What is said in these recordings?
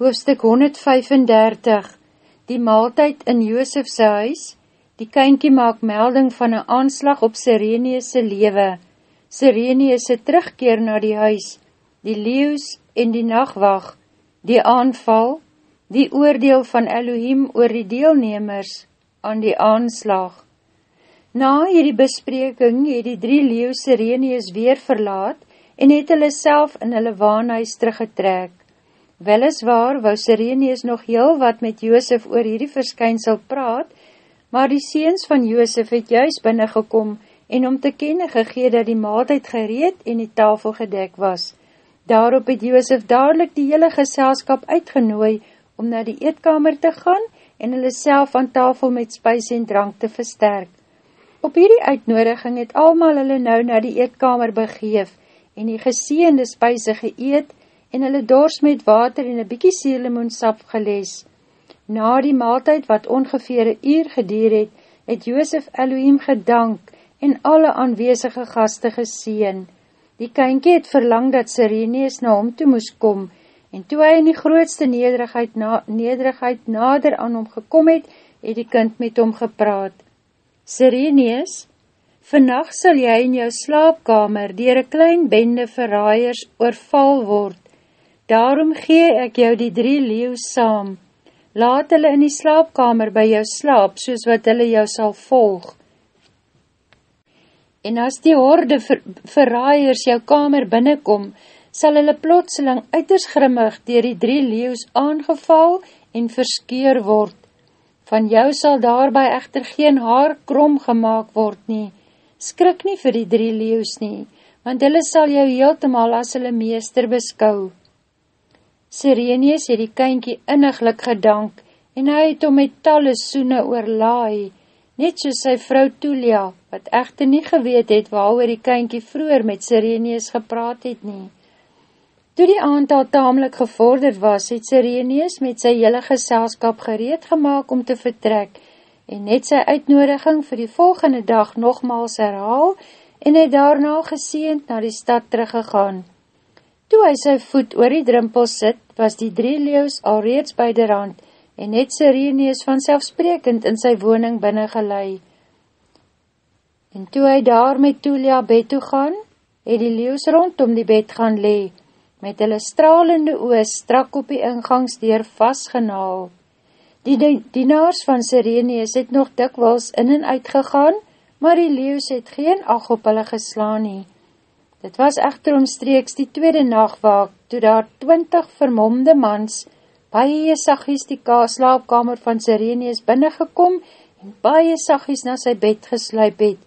Hoofstuk 135 Die maaltijd in Joosefse huis Die kynkie maak melding van een aanslag op Sireneese lewe. Sireneese terugkeer na die huis Die leeuws en die nachtwag Die aanval Die oordeel van Elohim oor die deelnemers aan die aanslag. Na hierdie bespreking het die drie leeuw Sirenees weer verlaat en het hulle self in hulle waanhuis teruggetrek Weliswaar wou Sireneus nog heel wat met Joosef oor hierdie verskynsel praat, maar die seens van Joosef het juist binnengekom en om te kenne gegee dat die maaltijd gereed en die tafel gedek was. Daarop het Joosef dadelijk die hele geselskap uitgenooi om na die eetkamer te gaan en hulle self aan tafel met spijs en drank te versterk. Op hierdie uitnodiging het almal hulle nou na die eetkamer begeef en die geseende spijse geëet en hulle dors met water en een bykie sielemoensap gelees. Na die maaltijd wat ongeveer een uur gedier het, het Joosef Elohim gedank en alle aanwezige gaste geseen. Die kynkie het verlang dat Sirenees na hom toe moes kom, en toe hy in die grootste nederigheid, na, nederigheid nader aan hom gekom het, het die kind met hom gepraat. Sirenees, vannacht sal jy in jou slaapkamer dier een klein bende verraaiers oorval word, Daarom gee ek jou die drie leeuws saam. Laat hulle in die slaapkamer by jou slaap, soos wat hulle jou sal volg. En as die horde ver, verraaiers jou kamer binnenkom, sal hulle plotseling uiters grimmig dier die drie leeuws aangeval en verskeur word. Van jou sal daarby echter geen haar krom gemaakt word nie. Skrik nie vir die drie leeuws nie, want hulle sal jou heeltemal as hulle meester beskou. Sireneus het die kynkie inniglik gedank en hy het om met talle soene oorlaai, net soos sy vrou Tulia, wat echte nie geweet het waar die kynkie vroeger met Sireneus gepraat het nie. Toe die aantal tamelijk gevorderd was, het Sireneus met sy hele geselskap gereed gemaakt om te vertrek en net sy uitnodiging vir die volgende dag nogmaals herhaal en het daarna geseend na die stad teruggegaan. Toe hy sy voet oor die drimpel sit, was die drie leeuws al reeds by die rand en het Sireneus vanselfsprekend in sy woning binnengelei. En toe hy daar met Tulia bed toe gaan, het die leeuws rondom die bed gaan lee, met hulle stralende oos strak op die ingangsdeur vastgenaal. Die dienaars van Sireneus het nog dikwels in en uitgegaan, maar die leeuws het geen ag op hulle geslaan nie. Dit was echter omstreeks die tweede nachtwaak, toe daar twintig vermomde mans baie sagies die slaapkamer van Sireneus binnengekom en baie sagies na sy bed gesluip het.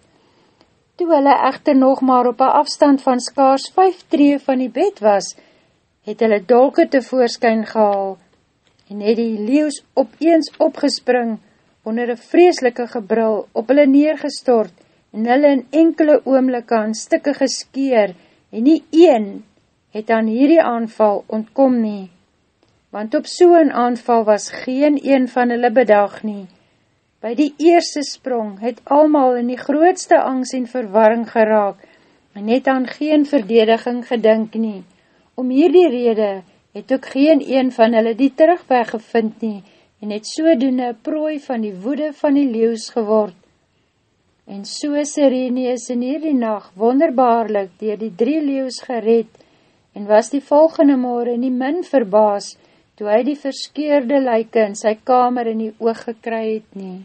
Toe hulle echter nog maar op een afstand van skaars vijf tree van die bed was, het hulle dolke tevoorskyn gehaal en het die leeuws opeens opgespring onder een vreeslike gebrul op hulle neergestort en hulle in enkele oomlikke aan stikke geskeer, en nie een het aan hierdie aanval ontkom nie, want op so'n aanval was geen een van hulle bedag nie. By die eerste sprong het almal in die grootste angst en verwarring geraak, en het aan geen verdediging gedink nie. Om hierdie rede het ook geen een van hulle die terugweg gevind nie, en het sodoende prooi van die woede van die leeuws geword. En so Sireneus in hierdie nacht wonderbaarlik dier die drie leeuws gered en was die volgende morgen nie min verbaas toe hy die verskeerde lyke in sy kamer in die oog gekry het nie.